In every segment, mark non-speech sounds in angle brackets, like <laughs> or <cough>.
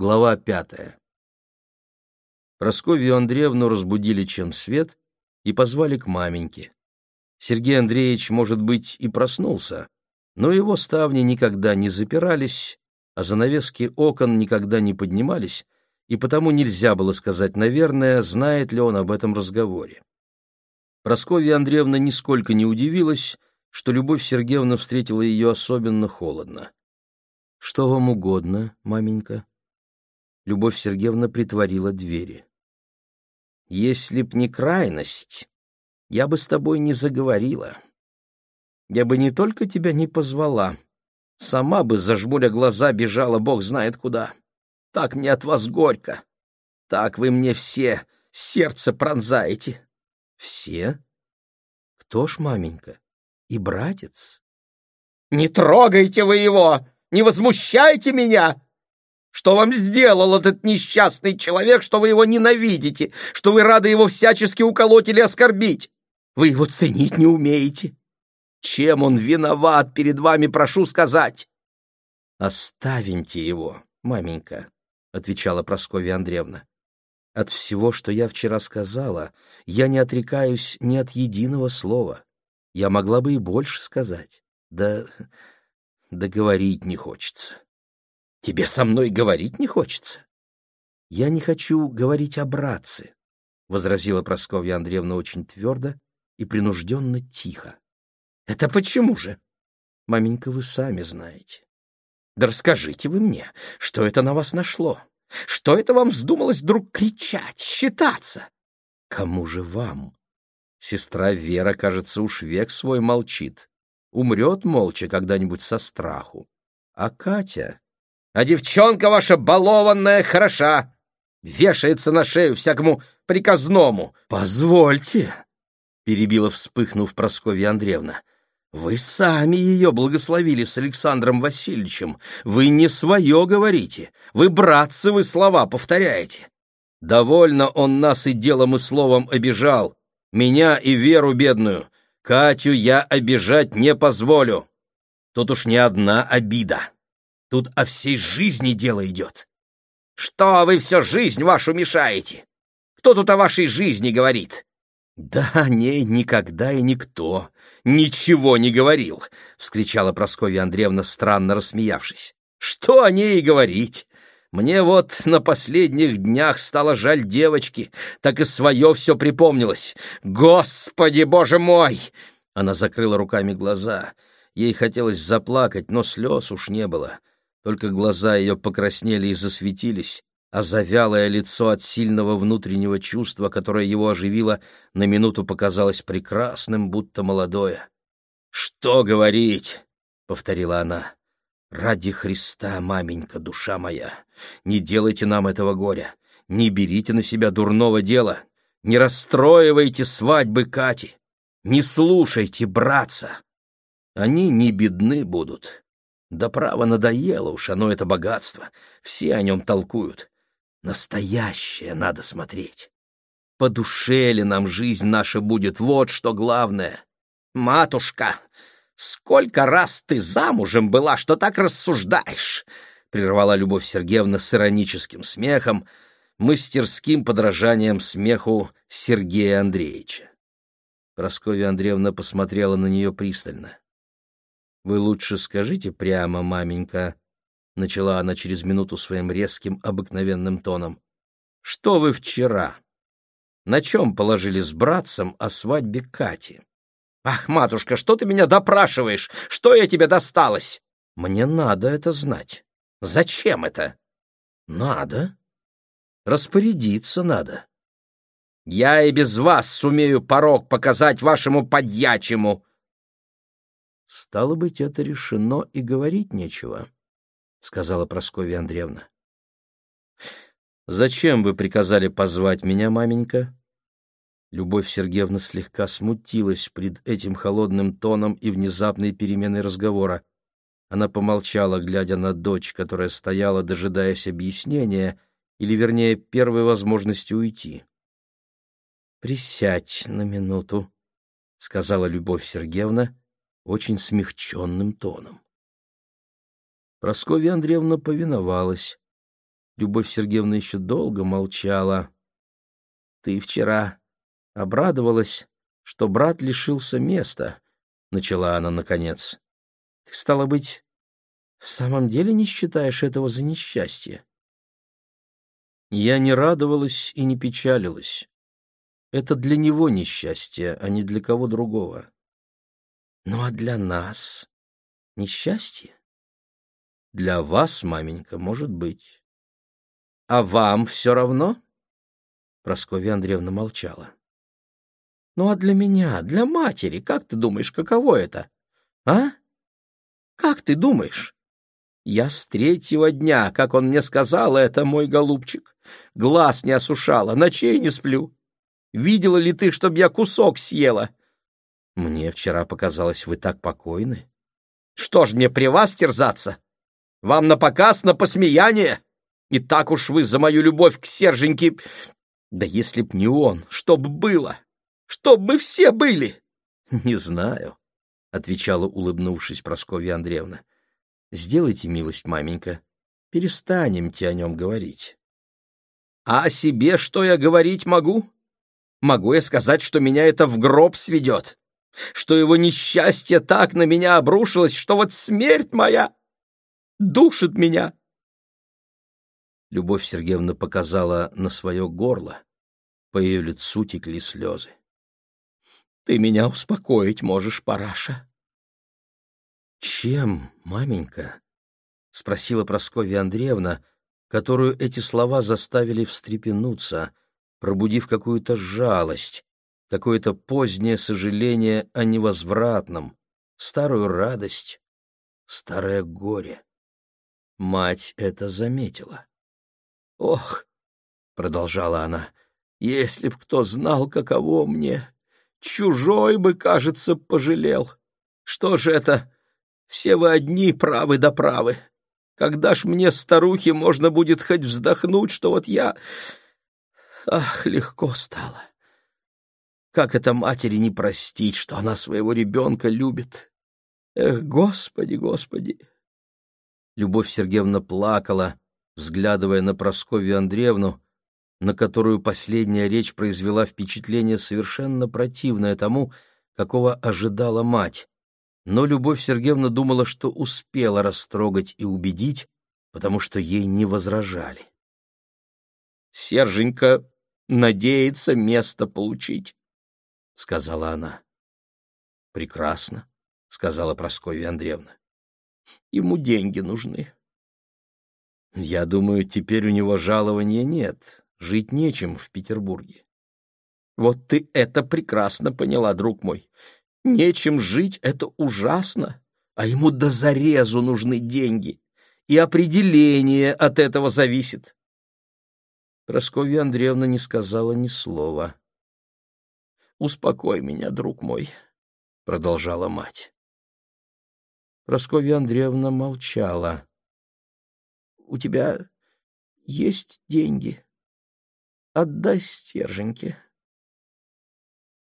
Глава пятая. Просковью Андреевну разбудили чем свет и позвали к маменьке. Сергей Андреевич, может быть, и проснулся, но его ставни никогда не запирались, а занавески окон никогда не поднимались, и потому нельзя было сказать, наверное, знает ли он об этом разговоре. Просковья Андреевна нисколько не удивилась, что Любовь Сергеевна встретила ее особенно холодно. «Что вам угодно, маменька?» Любовь Сергеевна притворила двери. «Если б не крайность, я бы с тобой не заговорила. Я бы не только тебя не позвала, сама бы, зажмуря глаза, бежала бог знает куда. Так мне от вас горько. Так вы мне все сердце пронзаете». «Все? Кто ж, маменька? И братец?» «Не трогайте вы его! Не возмущайте меня!» Что вам сделал этот несчастный человек, что вы его ненавидите, что вы рады его всячески уколоть или оскорбить? Вы его ценить не умеете. Чем он виноват перед вами, прошу сказать? Оставимте его, маменька, отвечала Прасковья Андреевна. От всего, что я вчера сказала, я не отрекаюсь ни от единого слова. Я могла бы и больше сказать. Да договорить не хочется. Тебе со мной говорить не хочется? Я не хочу говорить о братце, — возразила Прасковья Андреевна очень твердо и принужденно тихо. Это почему же? Маменька, вы сами знаете. Да расскажите вы мне, что это на вас нашло? Что это вам вздумалось вдруг кричать, считаться? Кому же вам? Сестра Вера, кажется, уж век свой молчит. Умрет молча когда-нибудь со страху. А Катя а девчонка ваша балованная хороша, вешается на шею всякому приказному. Позвольте, перебила вспыхнув Прасковья Андреевна. Вы сами ее благословили с Александром Васильевичем. Вы не свое говорите, вы братцевы слова повторяете. Довольно он нас и делом, и словом обижал. Меня и Веру бедную. Катю я обижать не позволю. Тут уж не одна обида. Тут о всей жизни дело идет. Что вы все жизнь вашу мешаете? Кто тут о вашей жизни говорит? Да о ней никогда и никто ничего не говорил, вскричала Прасковья Андреевна, странно рассмеявшись. Что о ней говорить? Мне вот на последних днях стало жаль девочки, так и свое все припомнилось. Господи, боже мой! Она закрыла руками глаза. Ей хотелось заплакать, но слез уж не было. Только глаза ее покраснели и засветились, а завялое лицо от сильного внутреннего чувства, которое его оживило, на минуту показалось прекрасным, будто молодое. «Что говорить?» — повторила она. «Ради Христа, маменька, душа моя, не делайте нам этого горя, не берите на себя дурного дела, не расстроивайте свадьбы Кати, не слушайте братца. Они не бедны будут, да право надоело уж оно это богатство. Все о нем толкуют. Настоящее надо смотреть. По душе ли нам жизнь наша будет, вот что главное. Матушка, сколько раз ты замужем была, что так рассуждаешь? Прервала Любовь Сергеевна с ироническим смехом, мастерским подражанием смеху Сергея Андреевича. Прасковья Андреевна посмотрела на нее пристально. «Вы лучше скажите прямо, маменька», — начала она через минуту своим резким, обыкновенным тоном. «Что вы вчера? На чем положили с братцем о свадьбе Кати?» «Ах, матушка, что ты меня допрашиваешь? Что я тебе досталось?» «Мне надо это знать». «Зачем это?» «Надо. Распорядиться надо». «Я и без вас сумею порог показать вашему подьячему», Стало быть, это решено, и говорить нечего, — сказала Прасковья Андреевна. «Зачем вы приказали позвать меня, маменька?» Любовь Сергеевна слегка смутилась пред этим холодным тоном и внезапной переменой разговора. Она помолчала, глядя на дочь, которая стояла, дожидаясь объяснения, или, вернее, первой возможности уйти. «Присядь на минуту», — сказала Любовь Сергеевна, очень смягченным тоном. Прасковья Андреевна повиновалась. Любовь Сергеевна еще долго молчала. «Ты вчера обрадовалась, что брат лишился места», — начала она наконец. «Ты, стало быть, в самом деле не считаешь этого за несчастье?» Я не радовалась и не печалилась. Это для него несчастье, а не для кого другого. Ну а для нас несчастье? Для вас, маменька, может быть. А вам все равно? Прасковья Андреевна молчала. Ну а для меня, для матери, как ты думаешь, каково это? А? Как ты думаешь? Я с третьего дня, как он мне сказал, это мой голубчик. Глаз не осушала, ночей не сплю. Видела ли ты, чтоб я кусок съела? Мне вчера показалось, вы так покойны. Что ж мне при вас терзаться? Вам на показ, на посмеяние? И так уж вы за мою любовь к Серженьке... Да если б не он, что б было? Чтоб мы все были? Не знаю, — отвечала, улыбнувшись Прасковья Андреевна. Сделайте милость, маменька, перестанемте о нем говорить. А о себе что я говорить могу? Могу я сказать, что меня это в гроб сведет? Что его несчастье так на меня обрушилось, что вот смерть моя душит меня? Любовь Сергеевна показала на свое горло. По ее лицу текли слезы. «Ты меня успокоить можешь, параша?» «Чем, маменька?» — спросила Прасковья Андреевна, которую эти слова заставили встрепенуться, пробудив какую-то жалость, какое-то позднее сожаление о невозвратном, старую радость, старое горе. Мать это заметила. «Ох!» — продолжала она. «Если б кто знал, каково мне! Чужой бы, кажется, пожалел! Что же это? Все вы одни правы да правы! Когда ж мне, старухе, можно будет хоть вздохнуть, что вот я... Ах, легко стало! Как это матери не простить, что она своего ребенка любит? Эх, Господи, Господи!» Любовь Сергеевна плакала, взглядывая на Прасковью Андреевну, на которую последняя речь произвела впечатление совершенно противное тому, какого ожидала мать. Но Любовь Сергеевна думала, что успела растрогать и убедить, потому что ей не возражали. «Серженька надеется место получить», — сказала она. «Прекрасно», — сказала Прасковья Андреевна. «Ему деньги нужны. Я думаю, теперь у него жалования нет, жить нечем в Петербурге. Вот ты это прекрасно поняла, друг мой. Нечем жить — это ужасно, а ему до зарезу нужны деньги, и определение от этого зависит. Прасковья Андреевна не сказала ни слова. «Успокой меня, друг мой», — продолжала мать. Прасковья Андреевна молчала у тебя есть деньги? Отдай стерженьки.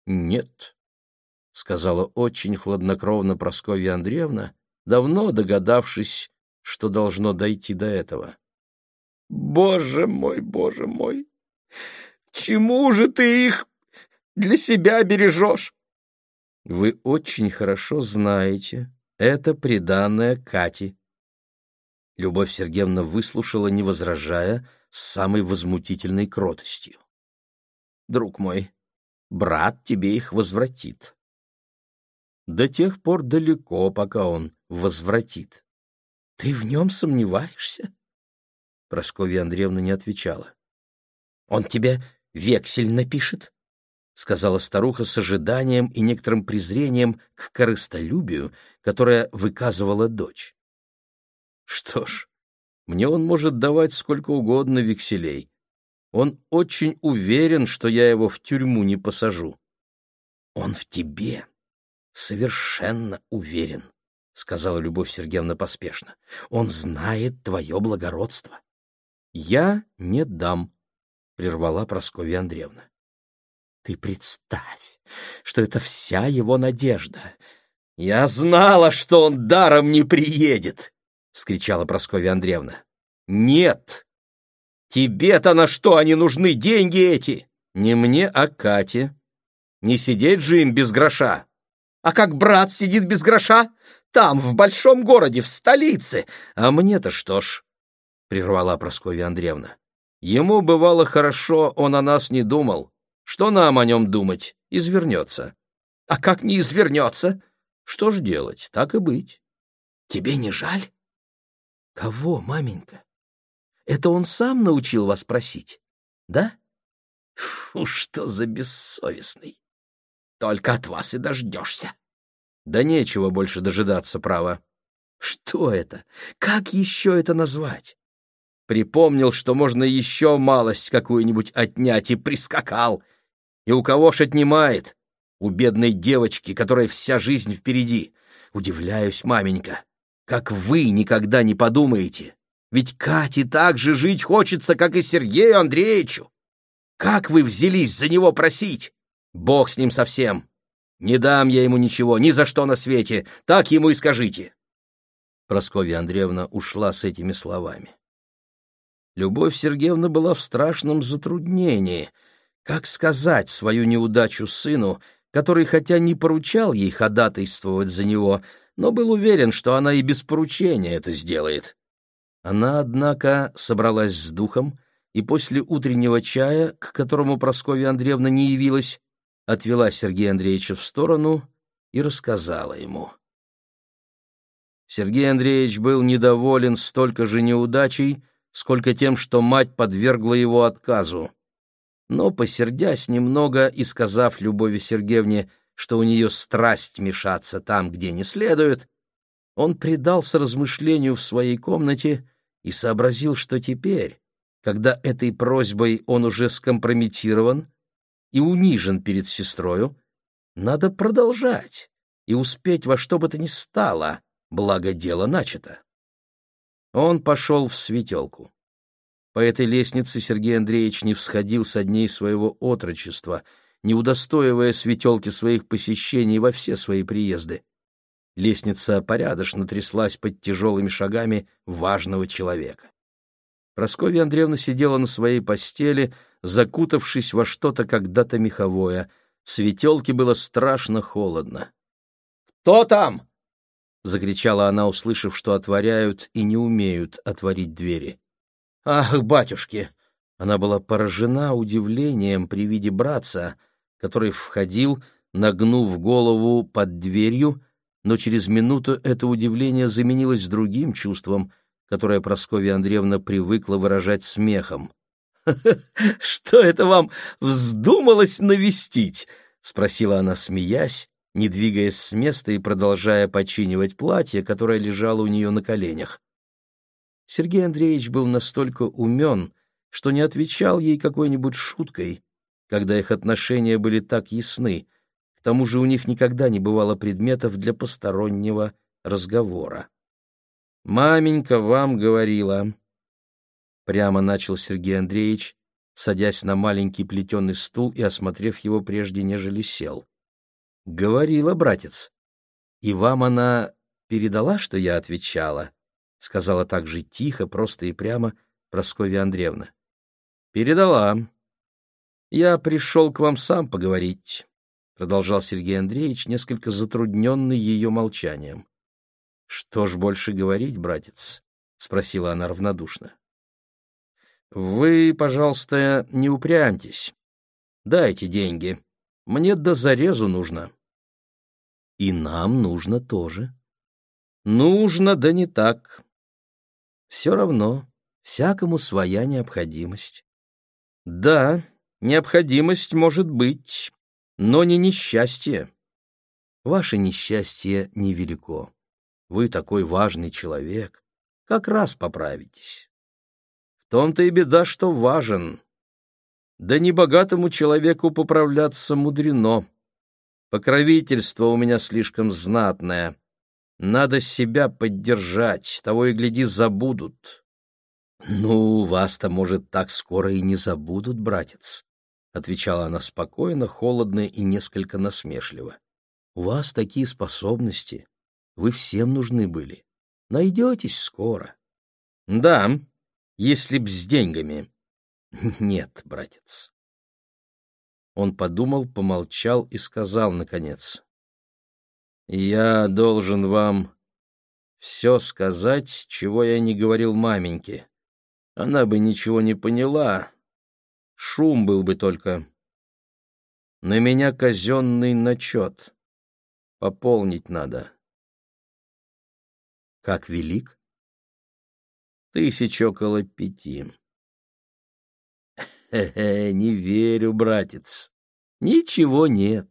Нет, — сказала очень хладнокровно Прасковья Андреевна, давно догадавшись, что должно дойти до этого. «Боже мой, боже мой! Чему же ты их для себя бережешь?» «Вы очень хорошо знаете, это приданное Кате», Любовь Сергеевна выслушала, не возражая, с самой возмутительной кротостью. «Друг мой, брат тебе их возвратит». До тех пор далеко, пока он возвратит. «Ты в нем сомневаешься?» Прасковья Андреевна не отвечала. «Он тебе вексель напишет?» — сказала старуха с ожиданием и некоторым презрением к корыстолюбию, которое выказывала дочь. Что ж, мне он может давать сколько угодно векселей. Он очень уверен, что я его в тюрьму не посажу. Он в тебе совершенно уверен, — сказала Любовь Сергеевна поспешно. Он знает твое благородство. Я не дам, — прервала Прасковья Андреевна. Ты представь, что это вся его надежда. Я знала, что он даром не приедет. — вскричала Прасковья Андреевна. «Нет!» Тебе-то на что они нужны, деньги эти? Не мне, а Кате. Не сидеть же им без гроша. А как брат сидит без гроша? Там, в большом городе, в столице. А мне-то что ж, — прервала Прасковья Андреевна. Ему бывало хорошо, он о нас не думал. Что нам о нем думать? Извернется. А как не извернется? Что ж делать, так и быть. Тебе не жаль? Кого, маменька? Это он сам научил вас просить, да? Фу, что за бессовестный! Только от вас и дождешься. Да нечего больше дожидаться, право. Что это? Как еще это назвать? Припомнил, что можно еще малость какую-нибудь отнять, и прискакал. И у кого ж отнимает? У бедной девочки, которая вся жизнь впереди. Удивляюсь, маменька, как вы никогда не подумаете. Ведь Кате так же жить хочется, как и Сергею Андреевичу. Как вы взялись за него просить? Бог с ним совсем. Не дам я ему ничего, ни за что на свете. Так ему и скажите. Прасковья Андреевна ушла с этими словами. Любовь Сергеевна была в страшном затруднении. Как сказать свою неудачу сыну, который хотя не поручал ей ходатайствовать за него, но был уверен, что она и без поручения это сделает. Она, однако, собралась с духом и после утреннего чая, к которому Прасковья Андреевна не явилась, отвела Сергея Андреевича в сторону и рассказала ему. Сергей Андреевич был недоволен столько же неудачей, сколько тем, что мать подвергла его отказу. Но, посердясь немного и сказав Любови Сергеевне, что у нее страсть мешаться там, где не следует, он предался размышлению в своей комнате и сообразил, что теперь, когда этой просьбой он уже скомпрометирован, и унижен перед сестрою, надо продолжать и успеть во что бы то ни стало, благо дело начато. Он пошел в светелку. По этой лестнице Сергей Андреевич не всходил со дней своего отрочества, не удостоивая светелки своих посещений во все свои приезды. Лестница порядочно тряслась под тяжелыми шагами важного человека. Прасковья Андреевна сидела на своей постели, закутавшись во что-то когда-то меховое. В светелке было страшно холодно. «Кто там?» — закричала она, услышав, что отворяют и не умеют отворить двери. «Ах, батюшки!» Она была поражена удивлением при виде братца, который входил, нагнув голову под дверью, но через минуту это удивление заменилось другим чувством — которое Прасковья Андреевна привыкла выражать смехом. «Что это вам вздумалось навестить?» — спросила она, смеясь, не двигаясь с места и продолжая починивать платье, которое лежало у нее на коленях. Сергей Андреевич был настолько умен, что не отвечал ей какой-нибудь шуткой, когда их отношения были так ясны, к тому же у них никогда не бывало предметов для постороннего разговора. Маменька вам говорила. Прямо начал Сергей Андреевич, садясь на маленький плетеный стул и осмотрев его прежде, нежели сел. Говорила, братец. И вам она передала, что я отвечала? Сказала так же тихо, просто и прямо Прасковья Андреевна. Передала. Я пришел к вам сам поговорить, продолжал Сергей Андреевич, несколько затрудненный ее молчанием. Что ж больше говорить, братец? спросила она равнодушно. Вы, пожалуйста, не упрямьтесь. Дайте деньги. Мне до зарезу нужно. И нам нужно тоже. Нужно, да не так. Все равно, всякому своя необходимость. Да, необходимость может быть, но не несчастье. Ваше несчастье невелико. Вы такой важный человек, как раз поправитесь. В том-то и беда, что важен. Да небогатому человеку поправляться мудрено. Покровительство у меня слишком знатное. Надо себя поддержать, того и гляди, забудут. Ну, вас-то, может, так скоро и не забудут, братец, — отвечала она спокойно, холодно и несколько насмешливо. У вас такие способности, вы всем нужны были. Найдетесь скоро. Да, если б с деньгами, <laughs> Нет, братец. Он подумал, помолчал и сказал, наконец. «Я должен вам все сказать, чего я не говорил маменьке. Она бы ничего не поняла. Шум был бы только. На меня казенный начет. Пополнить надо». «Как велик?» «Тысяч около пяти». Хе-хе, не верю, братец. Ничего нет.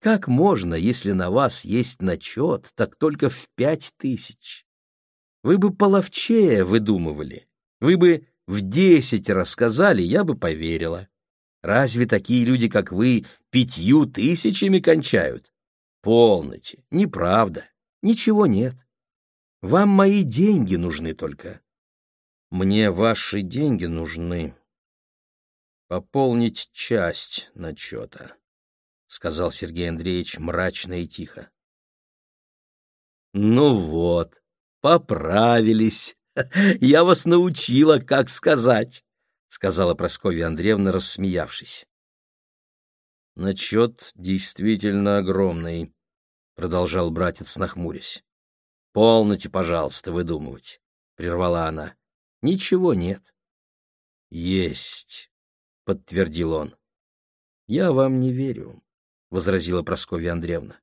Как можно, если на вас есть начет, так только в пять тысяч? Вы бы половчее выдумывали. Вы бы в десять рассказали, я бы поверила. Разве такие люди, как вы, пятью тысячами кончают? Полноте, неправда, ничего нет. Вам мои деньги нужны только. Мне ваши деньги нужны, пополнить часть начета, — сказал Сергей Андреевич мрачно и тихо. — Ну вот, поправились. <laughs> Я вас научила, как сказать, — сказала Прасковья Андреевна, рассмеявшись. — Начет действительно огромный, — продолжал братец, нахмурясь. — Полноте, пожалуйста, выдумывать, — прервала она. — Ничего нет. — Есть подтвердил он. Я вам не верю, возразила Прасковья Андреевна.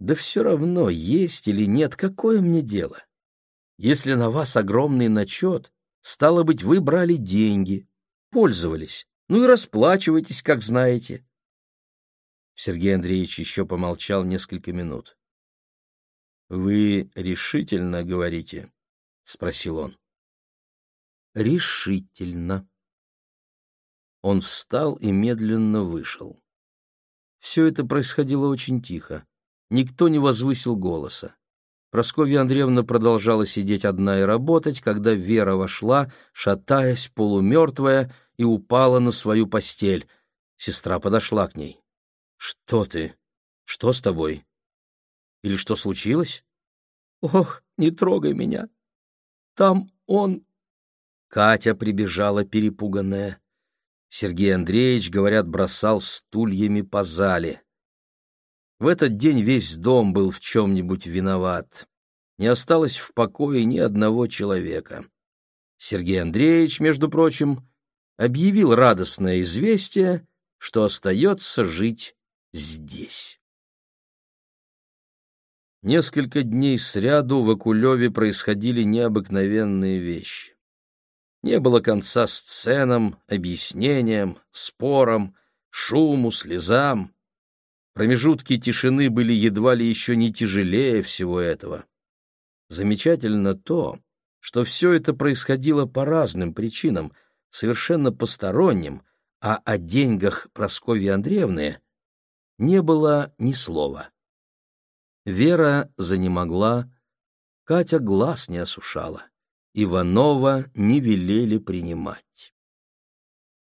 Да все равно, есть или нет, какое мне дело? Если на вас огромный начет, стало быть, вы брали деньги, пользовались, ну и расплачивайтесь, как знаете. Сергей Андреевич еще помолчал несколько минут. «Вы решительно говорите?» — спросил он. «Решительно», он встал и медленно вышел. Все это происходило очень тихо. Никто не возвысил голоса. Просковья Андреевна продолжала сидеть одна и работать, когда Вера вошла, шатаясь, полумертвая, и упала на свою постель. Сестра подошла к ней. — Что ты? Что с тобой? Или что случилось? — Ох, не трогай меня. Там он... Катя прибежала перепуганная. Сергей Андреевич, говорят, бросал стульями по зале. В этот день весь дом был в чем-нибудь виноват. Не осталось в покое ни одного человека. Сергей Андреевич, между прочим, объявил радостное известие, что остается жить здесь. Несколько дней сряду в Акулеве происходили необыкновенные вещи. Не было конца сценам, объяснениям, спорам, шуму, слезам. Промежутки тишины были едва ли еще не тяжелее всего этого. Замечательно то, что все это происходило по разным причинам, совершенно посторонним, а о деньгах Прасковьи Андреевны не было ни слова. Вера занемогла, Катя глаз не осушала. Иванова не велели принимать.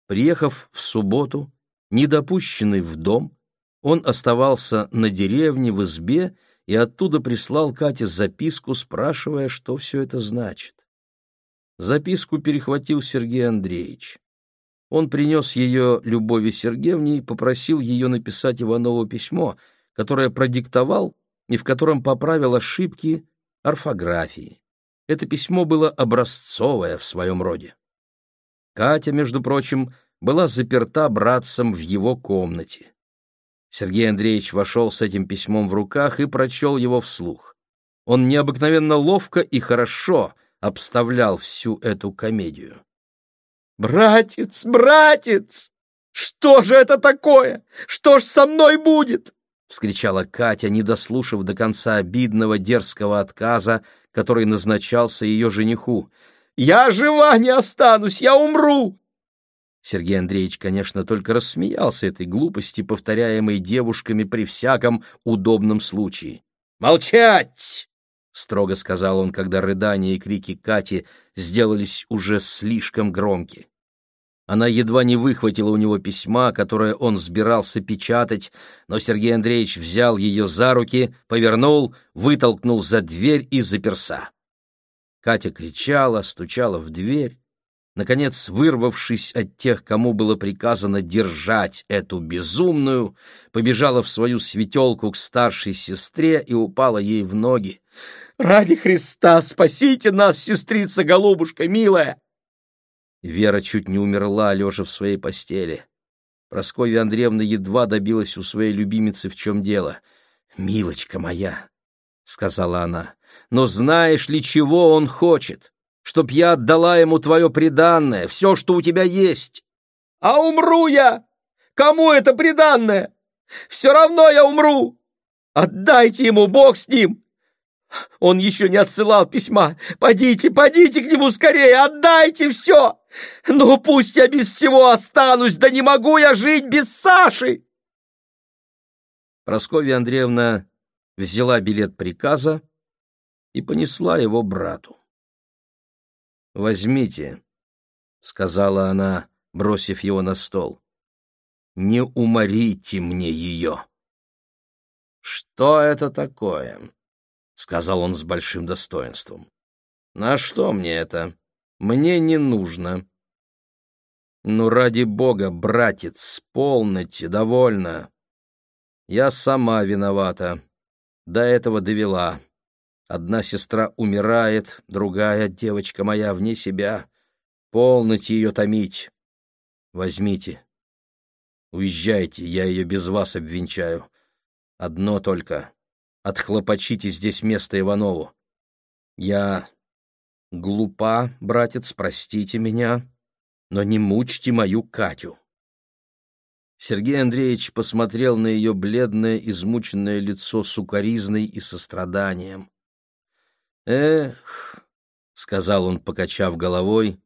Приехав в субботу, недопущенный в дом, он оставался на деревне в избе и оттуда прислал Кате записку, спрашивая, что все это значит. Записку перехватил Сергей Андреевич. Он принес ее Любови Сергеевне и попросил ее написать Иванову письмо, которое продиктовал и в котором поправил ошибки орфографии. Это письмо было образцовое в своем роде. Катя, между прочим, была заперта братцем в его комнате. Сергей Андреевич вошел с этим письмом в руках и прочел его вслух. Он необыкновенно ловко и хорошо обставлял всю эту комедию. «Братец, братец! Что же это такое? Что ж со мной будет?» — вскричала Катя, не дослушав до конца обидного дерзкого отказа, который назначался ее жениху. «Я жива не останусь, я умру!» Сергей Андреевич, конечно, только рассмеялся этой глупости, повторяемой девушками при всяком удобном случае. «Молчать!» — строго сказал он, когда рыдания и крики Кати сделались уже слишком громки. Она едва не выхватила у него письма, которое он сбирался печатать, но Сергей Андреевич взял ее за руки, повернул, вытолкнул за дверь и заперся. Катя кричала, стучала в дверь. наконец, вырвавшись от тех, кому было приказано держать эту безумную, побежала в свою светелку к старшей сестре и упала ей в ноги. «Ради Христа спасите нас, сестрица-голубушка милая!» Вера чуть не умерла, лежа в своей постели. Прасковья Андреевна едва добилась у своей любимицы, в чем дело. «Милочка моя», — сказала она, — «но знаешь ли, чего он хочет? Чтоб я отдала ему твое преданное, все, что у тебя есть». «А умру я! Кому это преданное? Все равно я умру! Отдайте ему, Бог с ним! Он еще не отсылал письма. Подите, подите к нему скорее, отдайте все! Ну, пусть я без всего останусь, да не могу я жить без Саши!» Прасковья Андреевна взяла билет приказа и понесла его брату. «Возьмите», — сказала она, бросив его на стол. «Не уморите мне ее». «Что это такое?» — сказал он с большим достоинством. «На что мне это? Мне не нужно». «Ну, ради бога, братец, полноте, довольно. Я сама виновата. До этого довела. Одна сестра умирает, другая, девочка моя, вне себя. Полноте ее томить. Возьмите. Уезжайте, я ее без вас обвенчаю. Одно только отхлопочите здесь место Иванову. Я глупа, братец, простите меня, но не мучьте мою Катю. Сергей Андреевич посмотрел на ее бледное, измученное лицо сукоризной и состраданием. «Эх», — сказал он, покачав головой,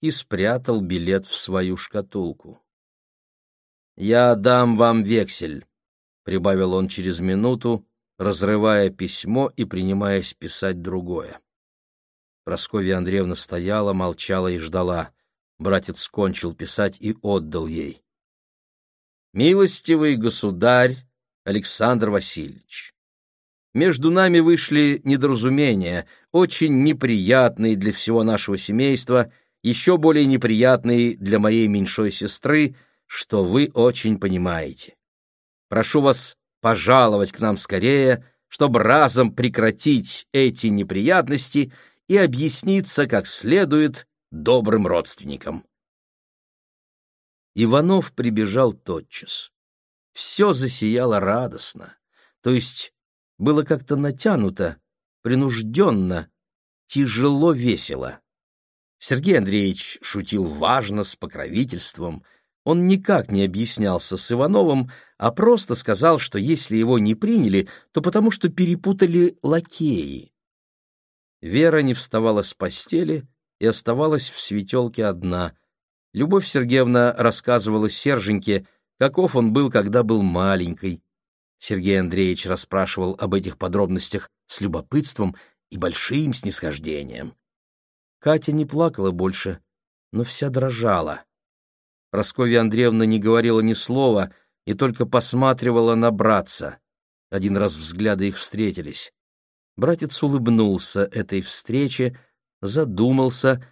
и спрятал билет в свою шкатулку. «Я дам вам вексель», — прибавил он через минуту, разрывая письмо и принимаясь писать другое. Прасковья Андреевна стояла, молчала и ждала. Братец кончил писать и отдал ей. «Милостивый государь Александр Васильевич, между нами вышли недоразумения, очень неприятные для всего нашего семейства, еще более неприятные для моей меньшой сестры, что вы очень понимаете. Прошу вас пожаловать к нам скорее, чтобы разом прекратить эти неприятности и объясниться как следует добрым родственникам. Иванов прибежал тотчас. Все засияло радостно, то есть было как-то натянуто, принужденно, тяжело весело. Сергей Андреевич шутил важно, с покровительством, он никак не объяснялся с Ивановым, а просто сказал, что если его не приняли, то потому что перепутали лакеи. Вера не вставала с постели и оставалась в светелке одна. Любовь Сергеевна рассказывала Серженьке, каков он был, когда был маленькой. Сергей Андреевич расспрашивал об этих подробностях с любопытством и большим снисхождением. Катя не плакала больше, но вся дрожала. Прасковья Андреевна не говорила ни слова и только посматривала на братца. Один раз взгляды их встретились. Братец улыбнулся этой встрече, задумался,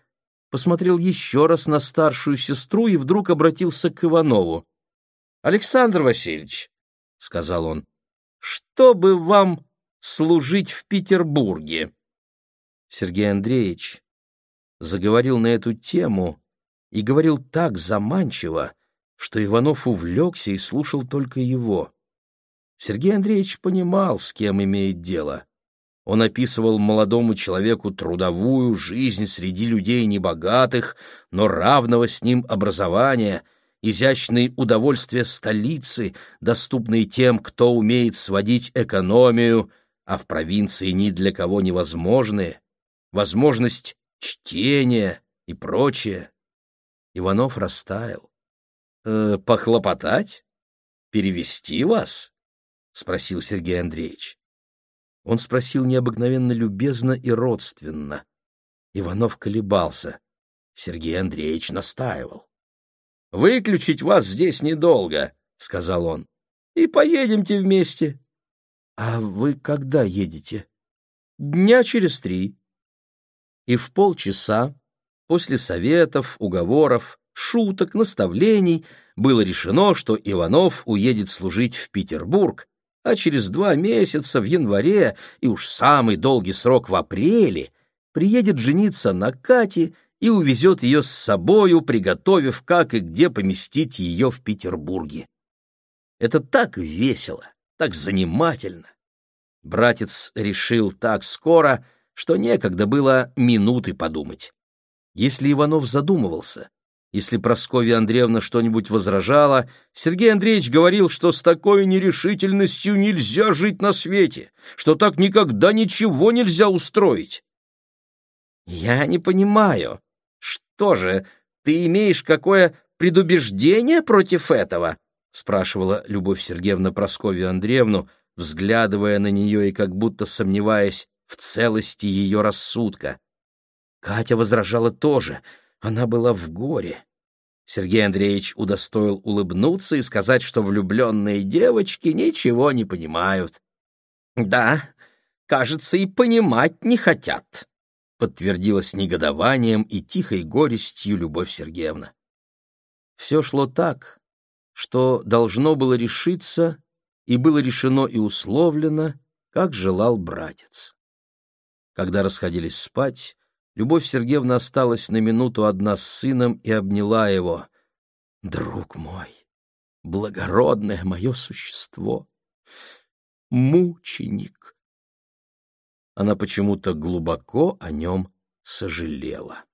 посмотрел еще раз на старшую сестру и вдруг обратился к Иванову. — Александр Васильевич, — сказал он, — что бы вам служить в Петербурге? Сергей Андреевич заговорил на эту тему, и говорил так заманчиво, что Иванов увлекся и слушал только его. Сергей Андреевич понимал, с кем имеет дело. Он описывал молодому человеку трудовую жизнь среди людей небогатых, но равного с ним образования, изящные удовольствия столицы, доступные тем, кто умеет сводить экономию, а в провинции ни для кого невозможные, возможность чтения и прочее. Иванов растаял. «Э, «Похлопотать? Перевести вас?» — спросил Сергей Андреевич. Он спросил необыкновенно любезно и родственно. Иванов колебался. Сергей Андреевич настаивал. «Выключить вас здесь недолго», — сказал он, — «и поедемте вместе». «А вы когда едете?» «Дня через три». И в полчаса После советов, уговоров, шуток, наставлений было решено, что Иванов уедет служить в Петербург, а через два месяца в январе и уж самый долгий срок в апреле приедет жениться на Кате и увезет ее с собою, приготовив, как и где поместить ее в Петербурге. Это так весело, так занимательно. Братец решил так скоро, что некогда было минуты подумать. Если Иванов задумывался, если Прасковья Андреевна что-нибудь возражала, Сергей Андреевич говорил, что с такой нерешительностью нельзя жить на свете, что так никогда ничего нельзя устроить. «Я не понимаю. Что же, ты имеешь какое предубеждение против этого?» — спрашивала Любовь Сергеевна Прасковью Андреевну, взглядывая на нее и как будто сомневаясь в целости ее рассудка. Катя возражала тоже — она была в горе. Сергей Андреевич удостоил улыбнуться и сказать, что влюбленные девочки ничего не понимают. «Да, кажется, и понимать не хотят», — подтвердила с негодованием и тихой горестью Любовь Сергеевна. Все шло так, что должно было решиться, и было решено и условлено, как желал братец. Когда расходились спать, Любовь Сергеевна осталась на минуту одна с сыном и обняла его. «Друг мой, благородное мое существо, мученик!» Она почему-то глубоко о нем сожалела.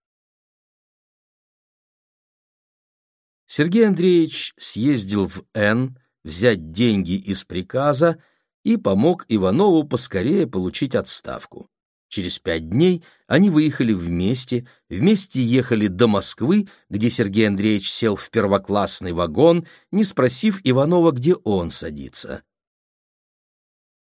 Сергей Андреевич съездил в Н взять деньги из приказа и помог Иванову поскорее получить отставку. Через пять дней они выехали вместе, вместе ехали до Москвы, где Сергей Андреевич сел в первоклассный вагон, не спросив Иванова, где он садится.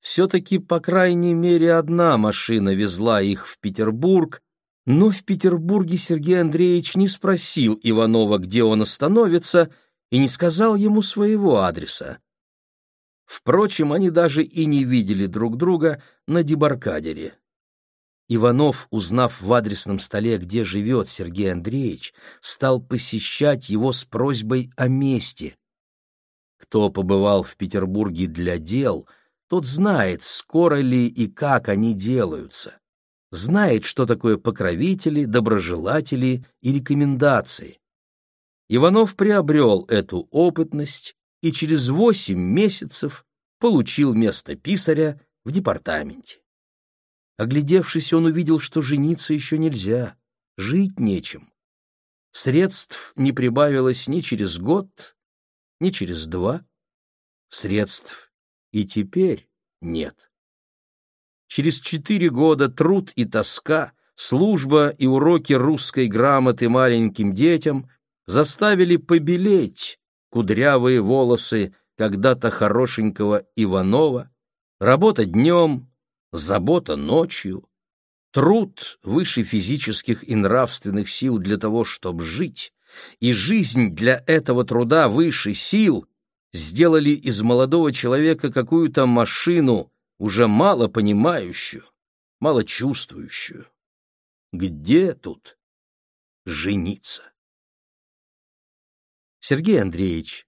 Все-таки, по крайней мере, одна машина везла их в Петербург, но в Петербурге Сергей Андреевич не спросил Иванова, где он остановится, и не сказал ему своего адреса. Впрочем, они даже и не видели друг друга на дебаркадере. Иванов, узнав в адресном столе, где живет Сергей Андреевич, стал посещать его с просьбой о месте. Кто побывал в Петербурге для дел, тот знает, скоро ли и как они делаются. Знает, что такое покровители, доброжелатели и рекомендации. Иванов приобрел эту опытность и через восемь месяцев получил место писаря в департаменте. Оглядевшись, он увидел, что жениться еще нельзя, жить нечем. Средств не прибавилось ни через год, ни через два. Средств и теперь нет. Через четыре года труд и тоска, служба и уроки русской грамоты маленьким детям заставили побелеть кудрявые волосы когда-то хорошенького Иванова, работа днем, забота ночью, труд выше физических и нравственных сил для того, чтобы жить, и жизнь для этого труда выше сил сделали из молодого человека какую-то машину, уже мало понимающую, мало чувствующую. Где тут жениться? Сергей Андреевич,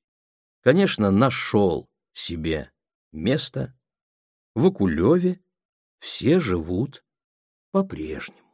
конечно, нашел себе место в Акулеве все живут по-прежнему.